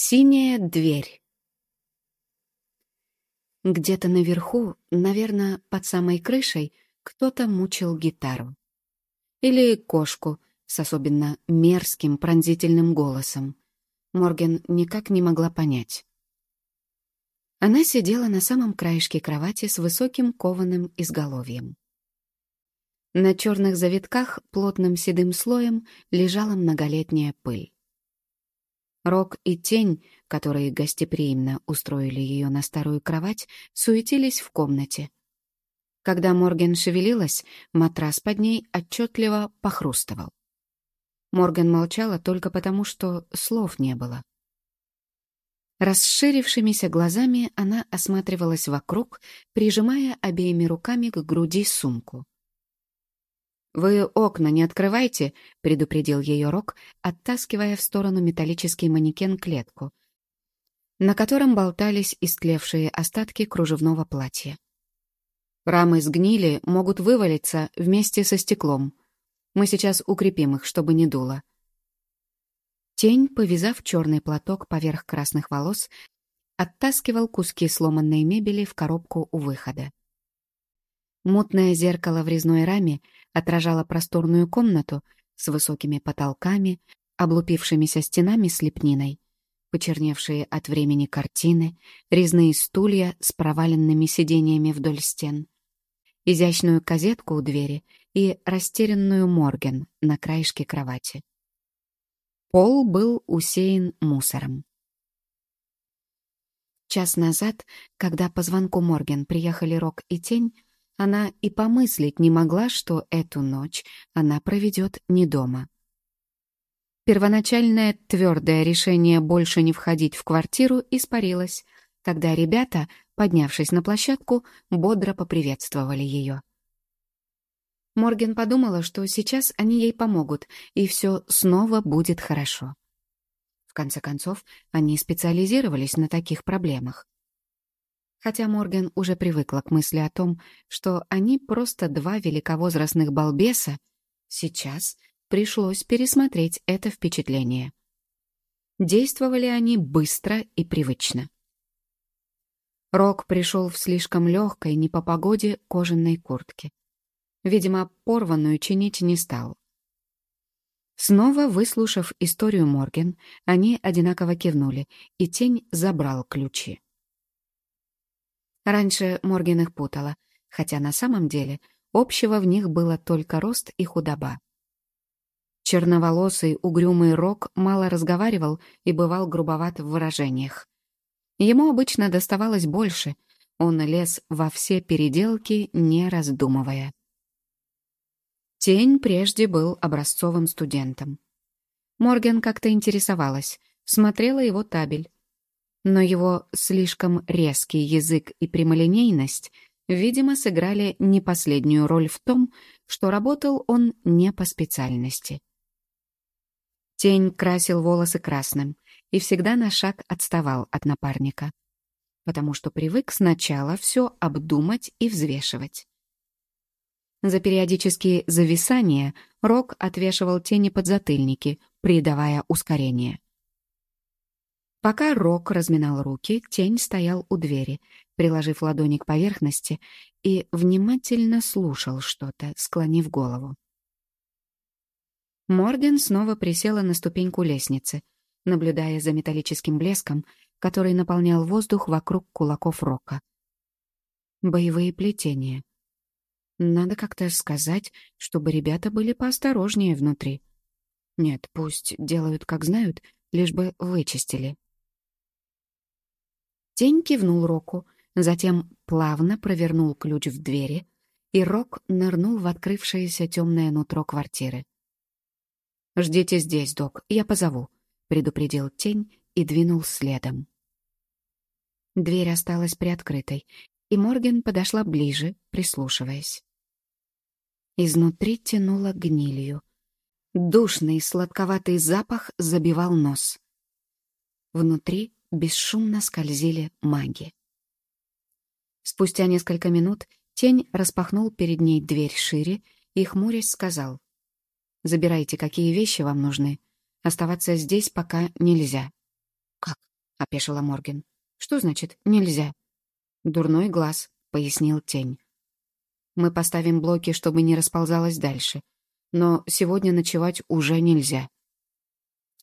Синяя дверь. Где-то наверху, наверное, под самой крышей, кто-то мучил гитару. Или кошку с особенно мерзким пронзительным голосом. Морген никак не могла понять. Она сидела на самом краешке кровати с высоким кованым изголовьем. На черных завитках плотным седым слоем лежала многолетняя пыль. Рок и тень, которые гостеприимно устроили ее на старую кровать, суетились в комнате. Когда Морген шевелилась, матрас под ней отчетливо похрустывал. Морген молчала только потому, что слов не было. Расширившимися глазами она осматривалась вокруг, прижимая обеими руками к груди сумку. «Вы окна не открывайте», — предупредил ее Рок, оттаскивая в сторону металлический манекен-клетку, на котором болтались истлевшие остатки кружевного платья. Рамы сгнили, могут вывалиться вместе со стеклом. Мы сейчас укрепим их, чтобы не дуло. Тень, повязав черный платок поверх красных волос, оттаскивал куски сломанной мебели в коробку у выхода. Мутное зеркало в резной раме отражало просторную комнату с высокими потолками, облупившимися стенами с лепниной, почерневшие от времени картины, резные стулья с проваленными сиденьями вдоль стен, изящную козетку у двери и растерянную Морген на краешке кровати. Пол был усеян мусором. Час назад, когда по звонку Морген приехали Рок и Тень, она и помыслить не могла, что эту ночь она проведет не дома. Первоначальное твердое решение больше не входить в квартиру испарилось, когда ребята, поднявшись на площадку, бодро поприветствовали ее. Морген подумала, что сейчас они ей помогут, и все снова будет хорошо. В конце концов, они специализировались на таких проблемах. Хотя Морган уже привыкла к мысли о том, что они просто два великовозрастных балбеса, сейчас пришлось пересмотреть это впечатление. Действовали они быстро и привычно. Рок пришел в слишком легкой, не по погоде, кожаной куртке. Видимо, порванную чинить не стал. Снова выслушав историю Морген, они одинаково кивнули, и тень забрал ключи. Раньше Морген их путала, хотя на самом деле общего в них было только рост и худоба. Черноволосый, угрюмый Рок мало разговаривал и бывал грубоват в выражениях. Ему обычно доставалось больше, он лез во все переделки, не раздумывая. Тень прежде был образцовым студентом. Морген как-то интересовалась, смотрела его табель, но его слишком резкий язык и прямолинейность, видимо, сыграли не последнюю роль в том, что работал он не по специальности. Тень красил волосы красным и всегда на шаг отставал от напарника, потому что привык сначала все обдумать и взвешивать. За периодические зависания Рок отвешивал тени подзатыльники, придавая ускорение. Пока Рок разминал руки, тень стоял у двери, приложив ладони к поверхности, и внимательно слушал что-то, склонив голову. Морген снова присела на ступеньку лестницы, наблюдая за металлическим блеском, который наполнял воздух вокруг кулаков Рока. Боевые плетения. Надо как-то сказать, чтобы ребята были поосторожнее внутри. Нет, пусть делают, как знают, лишь бы вычистили. Тень кивнул Року, затем плавно провернул ключ в двери, и Рок нырнул в открывшееся темное нутро квартиры. «Ждите здесь, док, я позову», — предупредил тень и двинул следом. Дверь осталась приоткрытой, и Морген подошла ближе, прислушиваясь. Изнутри тянуло гнилью. Душный сладковатый запах забивал нос. Внутри бесшумно скользили маги. Спустя несколько минут тень распахнул перед ней дверь шире и, хмурясь, сказал, «Забирайте, какие вещи вам нужны. Оставаться здесь пока нельзя». «Как? — опешила Морген. «Что значит «нельзя»?» «Дурной глаз», — пояснил тень. «Мы поставим блоки, чтобы не расползалось дальше. Но сегодня ночевать уже нельзя.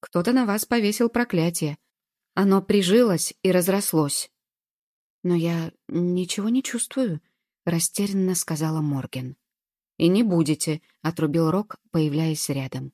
Кто-то на вас повесил проклятие. Оно прижилось и разрослось». «Но я ничего не чувствую», — растерянно сказала Морген. «И не будете», — отрубил Рок, появляясь рядом.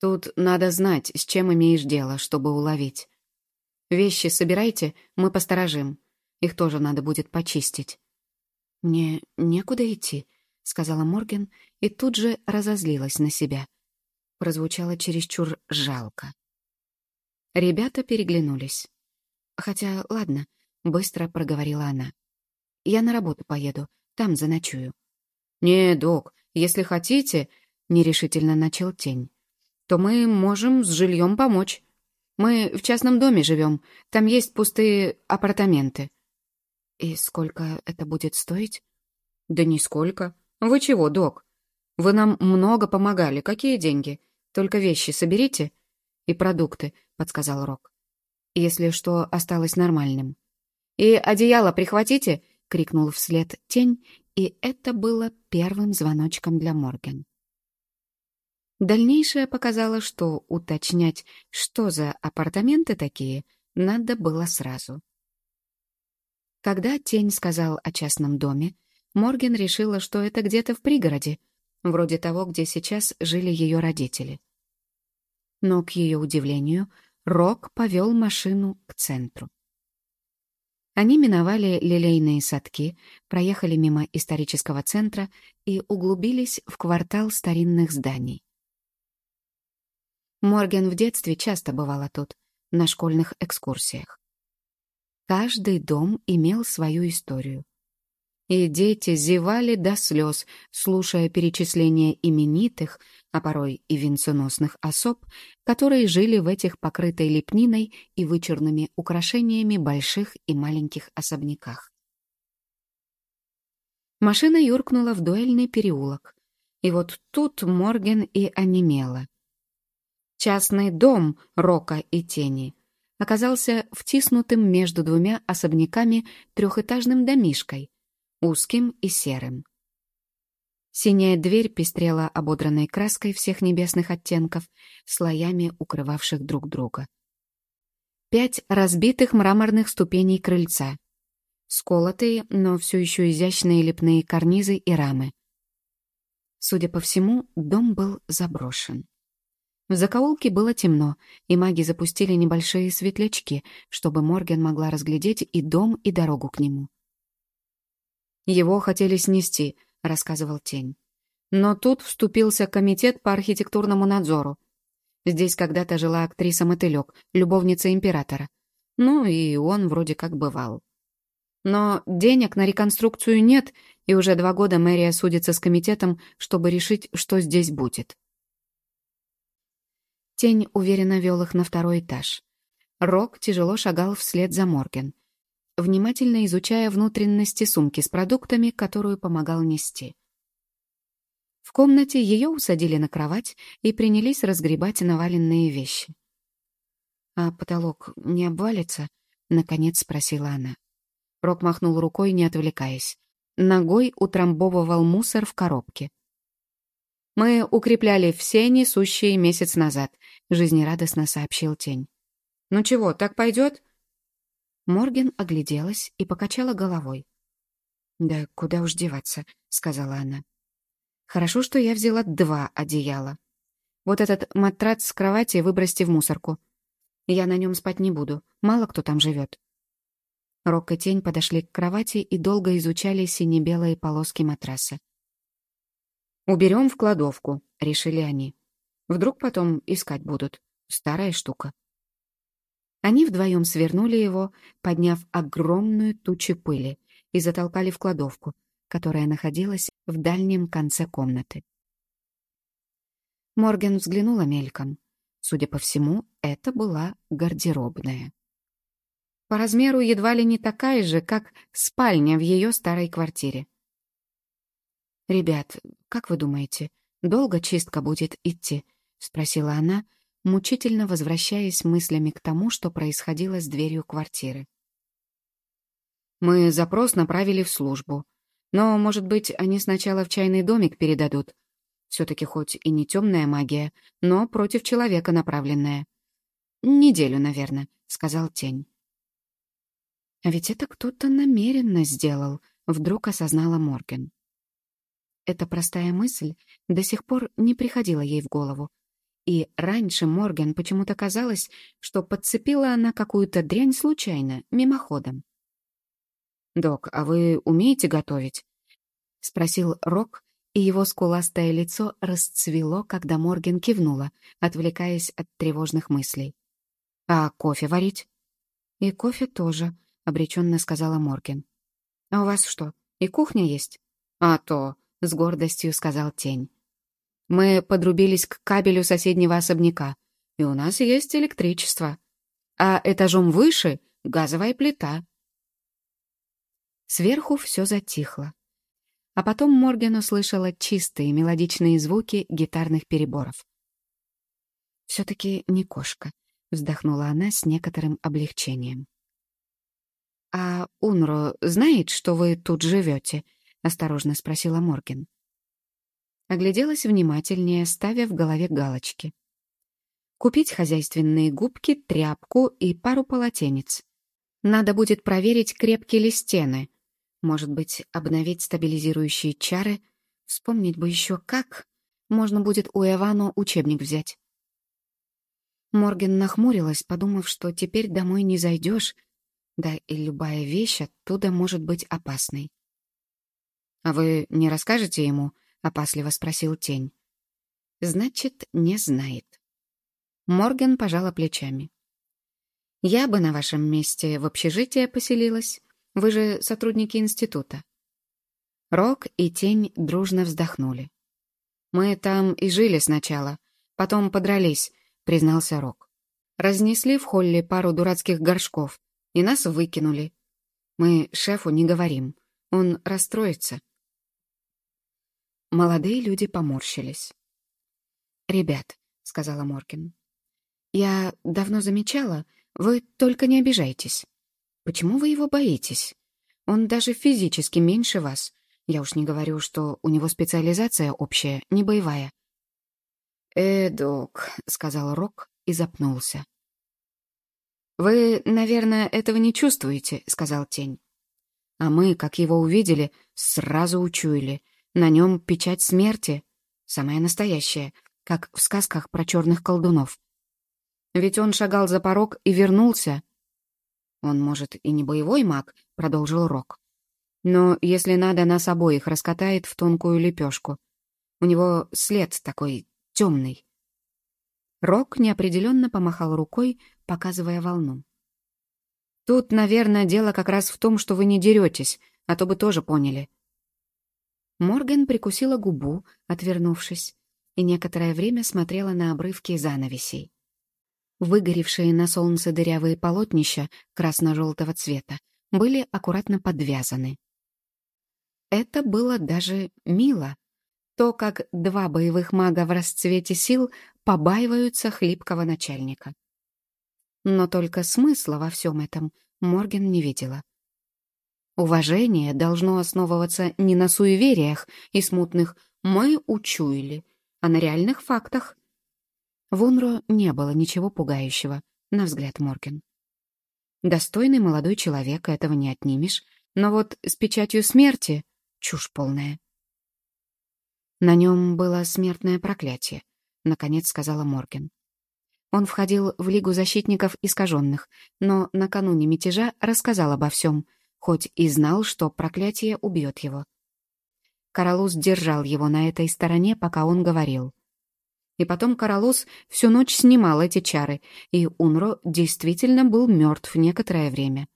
«Тут надо знать, с чем имеешь дело, чтобы уловить. Вещи собирайте, мы посторожим. Их тоже надо будет почистить». «Мне некуда идти», — сказала Морген и тут же разозлилась на себя. Прозвучало чересчур жалко. Ребята переглянулись. «Хотя, ладно», — быстро проговорила она. «Я на работу поеду, там заночую». «Не, док, если хотите», — нерешительно начал тень, «то мы можем с жильем помочь. Мы в частном доме живем, там есть пустые апартаменты». «И сколько это будет стоить?» «Да нисколько. Вы чего, док? Вы нам много помогали. Какие деньги? Только вещи соберите и продукты», — подсказал Рок. «Если что осталось нормальным». «И одеяло прихватите?» — крикнул вслед тень, и это было первым звоночком для Морген. Дальнейшее показало, что уточнять, что за апартаменты такие, надо было сразу. Когда Тень сказал о частном доме, Морген решила, что это где-то в пригороде, вроде того, где сейчас жили ее родители. Но, к ее удивлению, Рок повел машину к центру. Они миновали лилейные садки, проехали мимо исторического центра и углубились в квартал старинных зданий. Морген в детстве часто бывала тут, на школьных экскурсиях. Каждый дом имел свою историю. И дети зевали до слез, слушая перечисления именитых, а порой и венценосных особ, которые жили в этих покрытой лепниной и вычурными украшениями больших и маленьких особняках. Машина юркнула в дуэльный переулок. И вот тут Морген и онемела. Частный дом Рока и Тени оказался втиснутым между двумя особняками трехэтажным домишкой, узким и серым. Синяя дверь пестрела ободранной краской всех небесных оттенков, слоями укрывавших друг друга. Пять разбитых мраморных ступеней крыльца. Сколотые, но все еще изящные лепные карнизы и рамы. Судя по всему, дом был заброшен. В закоулке было темно, и маги запустили небольшие светлячки, чтобы Морген могла разглядеть и дом, и дорогу к нему. Его хотели снести, рассказывал Тень. Но тут вступился комитет по архитектурному надзору. Здесь когда-то жила актриса Мотылек, любовница императора. Ну и он вроде как бывал. Но денег на реконструкцию нет, и уже два года мэрия судится с комитетом, чтобы решить, что здесь будет. Тень уверенно вел их на второй этаж. Рок тяжело шагал вслед за Морген, внимательно изучая внутренности сумки с продуктами, которую помогал нести. В комнате ее усадили на кровать и принялись разгребать наваленные вещи. «А потолок не обвалится?» — наконец спросила она. Рок махнул рукой, не отвлекаясь. Ногой утрамбовывал мусор в коробке. «Мы укрепляли все несущие месяц назад», — жизнерадостно сообщил Тень. «Ну чего, так пойдет?» Морген огляделась и покачала головой. «Да куда уж деваться», — сказала она. «Хорошо, что я взяла два одеяла. Вот этот матрац с кровати выбросьте в мусорку. Я на нем спать не буду, мало кто там живет». Рок и Тень подошли к кровати и долго изучали сине-белые полоски матраса. «Уберем в кладовку», — решили они. «Вдруг потом искать будут. Старая штука». Они вдвоем свернули его, подняв огромную тучу пыли, и затолкали в кладовку, которая находилась в дальнем конце комнаты. Морген взглянула мельком. Судя по всему, это была гардеробная. По размеру едва ли не такая же, как спальня в ее старой квартире. «Ребят, как вы думаете, долго чистка будет идти?» — спросила она, мучительно возвращаясь мыслями к тому, что происходило с дверью квартиры. «Мы запрос направили в службу. Но, может быть, они сначала в чайный домик передадут. Все-таки хоть и не темная магия, но против человека направленная. Неделю, наверное», — сказал Тень. А ведь это кто-то намеренно сделал, вдруг осознала Морген. Эта простая мысль до сих пор не приходила ей в голову. И раньше Морген почему-то казалось, что подцепила она какую-то дрянь случайно, мимоходом. «Док, а вы умеете готовить?» — спросил Рок, и его скуластое лицо расцвело, когда Морген кивнула, отвлекаясь от тревожных мыслей. «А кофе варить?» «И кофе тоже», — обреченно сказала Морген. «А у вас что, и кухня есть?» «А то», — с гордостью сказал Тень. «Мы подрубились к кабелю соседнего особняка, и у нас есть электричество. А этажом выше — газовая плита». Сверху все затихло. А потом Морген услышала чистые мелодичные звуки гитарных переборов. «Все-таки не кошка», — вздохнула она с некоторым облегчением. «А Унро знает, что вы тут живете?» — осторожно спросила Морген. Огляделась внимательнее, ставя в голове галочки. Купить хозяйственные губки, тряпку и пару полотенец. Надо будет проверить, крепкие ли стены. Может быть, обновить стабилизирующие чары. Вспомнить бы еще как. Можно будет у Эвану учебник взять. Морген нахмурилась, подумав, что теперь домой не зайдешь, да и любая вещь оттуда может быть опасной. «А вы не расскажете ему?» — опасливо спросил тень. «Значит, не знает». Морген пожала плечами. «Я бы на вашем месте в общежитие поселилась. Вы же сотрудники института». Рок и Тень дружно вздохнули. «Мы там и жили сначала, потом подрались», — признался Рок. «Разнесли в холле пару дурацких горшков, и нас выкинули. Мы шефу не говорим. Он расстроится. Молодые люди поморщились. «Ребят», — сказала Моркин, — «я давно замечала, вы только не обижайтесь. Почему вы его боитесь? Он даже физически меньше вас. Я уж не говорю, что у него специализация общая, не боевая». «Э, док», — сказал Рок и запнулся. «Вы, наверное, этого не чувствуете», — сказал тень. А мы, как его увидели, сразу учуяли. На нем печать смерти, самая настоящая, как в сказках про черных колдунов. Ведь он шагал за порог и вернулся. Он, может, и не боевой маг, — продолжил Рок. Но, если надо, нас обоих раскатает в тонкую лепешку. У него след такой темный. Рок неопределенно помахал рукой, показывая волну. «Тут, наверное, дело как раз в том, что вы не деретесь, а то бы тоже поняли». Морган прикусила губу, отвернувшись, и некоторое время смотрела на обрывки занавесей. Выгоревшие на солнце дырявые полотнища красно-желтого цвета были аккуратно подвязаны. Это было даже мило. То, как два боевых мага в расцвете сил побаиваются хлипкого начальника. Но только смысла во всем этом Морген не видела. Уважение должно основываться не на суевериях и смутных «мы учуяли», а на реальных фактах. В Унро не было ничего пугающего, на взгляд Морген. Достойный молодой человек, этого не отнимешь, но вот с печатью смерти — чушь полная. На нем было смертное проклятие, наконец сказала Морген. Он входил в Лигу защитников искаженных, но накануне мятежа рассказал обо всем, хоть и знал, что проклятие убьет его. Каралус держал его на этой стороне, пока он говорил. И потом Каралус всю ночь снимал эти чары, и Унро действительно был мертв некоторое время.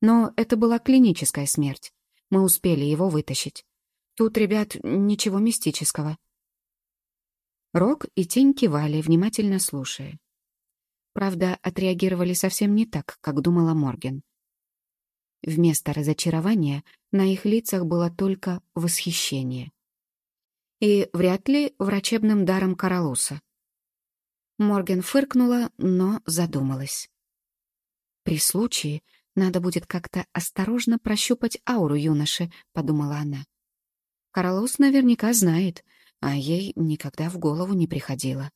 Но это была клиническая смерть. Мы успели его вытащить. Тут, ребят, ничего мистического. Рок и Тень кивали, внимательно слушая. Правда, отреагировали совсем не так, как думала Морген. Вместо разочарования на их лицах было только восхищение. И вряд ли врачебным даром Каралуса. Морген фыркнула, но задумалась. При случае надо будет как-то осторожно прощупать ауру юноши, подумала она. Карлос наверняка знает, а ей никогда в голову не приходило.